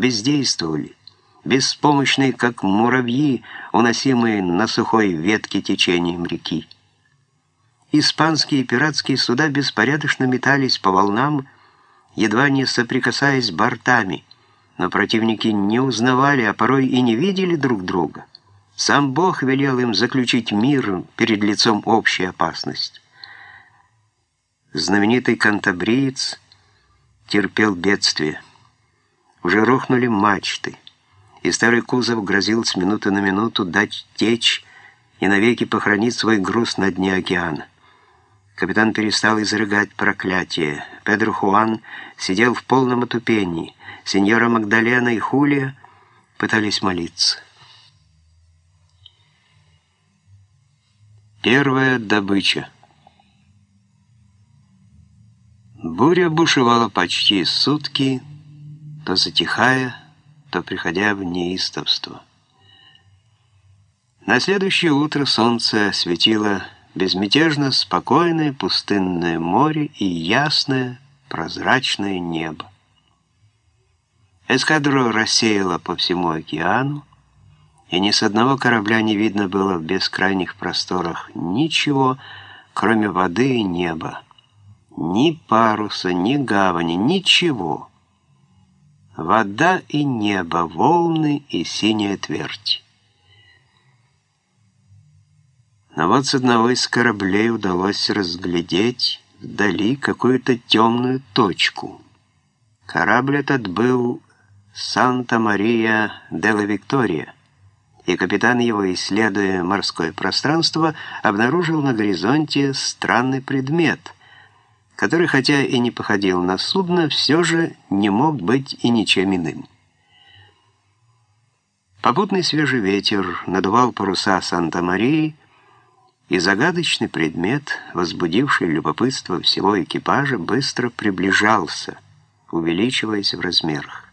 бездействовали, беспомощные, как муравьи, уносимые на сухой ветке течением реки. Испанские пиратские суда беспорядочно метались по волнам, едва не соприкасаясь бортами, но противники не узнавали, а порой и не видели друг друга. Сам Бог велел им заключить мир перед лицом общей опасности. Знаменитый кантабриец терпел бедствие. Уже рухнули мачты, и старый кузов грозил с минуты на минуту дать течь и навеки похоронить свой груз на дне океана. Капитан перестал изрыгать проклятие. Педро Хуан сидел в полном отупении. Сеньора Магдалена и Хулия пытались молиться. Первая добыча. Буря бушевала почти сутки, то затихая, то приходя в неистовство. На следующее утро солнце светило безмятежно спокойное пустынное море и ясное прозрачное небо. Эскадру рассеяло по всему океану, и ни с одного корабля не видно было в бескрайних просторах ничего, кроме воды и неба. Ни паруса, ни гавани, ничего. Вода и небо, волны и синяя твердь. Но вот с одного из кораблей удалось разглядеть вдали какую-то темную точку. Корабль этот был «Санта-Мария де ла Виктория», и капитан его, исследуя морское пространство, обнаружил на горизонте странный предмет, который, хотя и не походил на судно, все же не мог быть и ничем иным. Попутный свежий ветер надувал паруса Санта-Марии, и загадочный предмет, возбудивший любопытство всего экипажа, быстро приближался, увеличиваясь в размерах.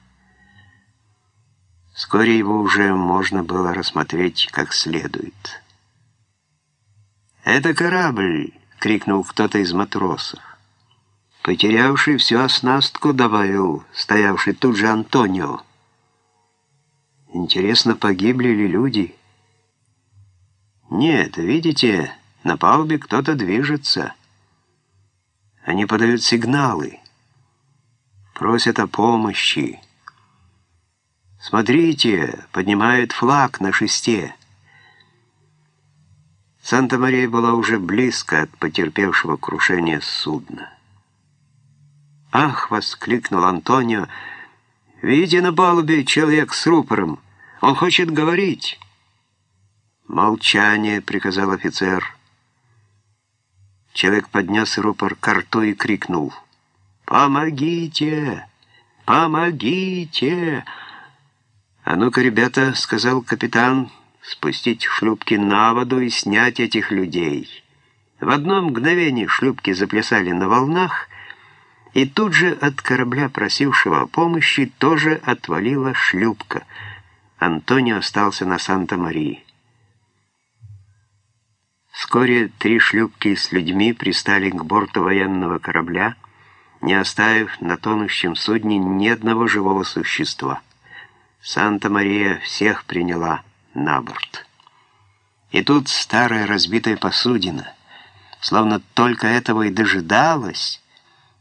Вскоре его уже можно было рассмотреть как следует. «Это корабль!» — крикнул кто-то из матросов. Потерявший всю оснастку, добавил стоявший тут же Антонио. «Интересно, погибли ли люди?» «Нет, видите, на палубе кто-то движется. Они подают сигналы, просят о помощи». «Смотрите!» — поднимает флаг на шесте. Санта-Мария была уже близко от потерпевшего крушения судна. «Ах!» — воскликнул Антонио. «Видите на палубе человек с рупором. Он хочет говорить». «Молчание!» — приказал офицер. Человек поднес рупор к рту и крикнул. «Помогите! Помогите!» «А ну-ка, ребята», — сказал капитан, — «спустить шлюпки на воду и снять этих людей». В одно мгновение шлюпки заплясали на волнах, и тут же от корабля, просившего помощи, тоже отвалила шлюпка. Антонио остался на Санта-Марии. Вскоре три шлюпки с людьми пристали к борту военного корабля, не оставив на тонущем судне ни одного живого существа. Санта-Мария всех приняла на борт. И тут старая разбитая посудина, словно только этого и дожидалась,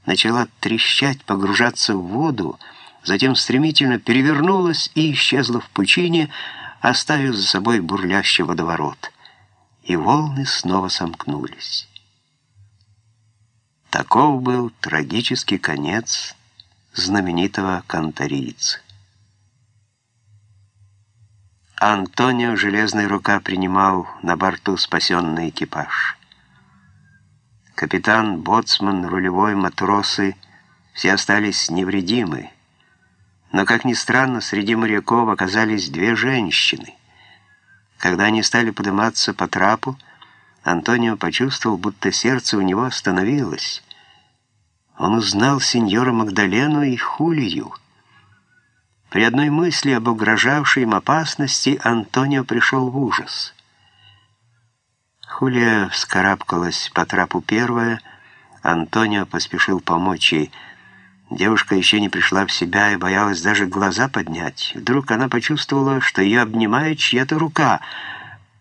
начала трещать, погружаться в воду, затем стремительно перевернулась и исчезла в пучине, оставив за собой бурлящий водоворот. И волны снова сомкнулись. Таков был трагический конец знаменитого кантарийца. Антонио Железная Рука принимал на борту спасенный экипаж. Капитан, боцман, рулевой, матросы — все остались невредимы. Но, как ни странно, среди моряков оказались две женщины. Когда они стали подниматься по трапу, Антонио почувствовал, будто сердце у него остановилось. Он узнал сеньора Магдалену и Хулию — при одной мысли об угрожавшей им опасности Антонио пришел в ужас. Хулия вскарабкалась по трапу первая, Антонио поспешил помочь ей. Девушка еще не пришла в себя и боялась даже глаза поднять. Вдруг она почувствовала, что ее обнимает чья-то рука —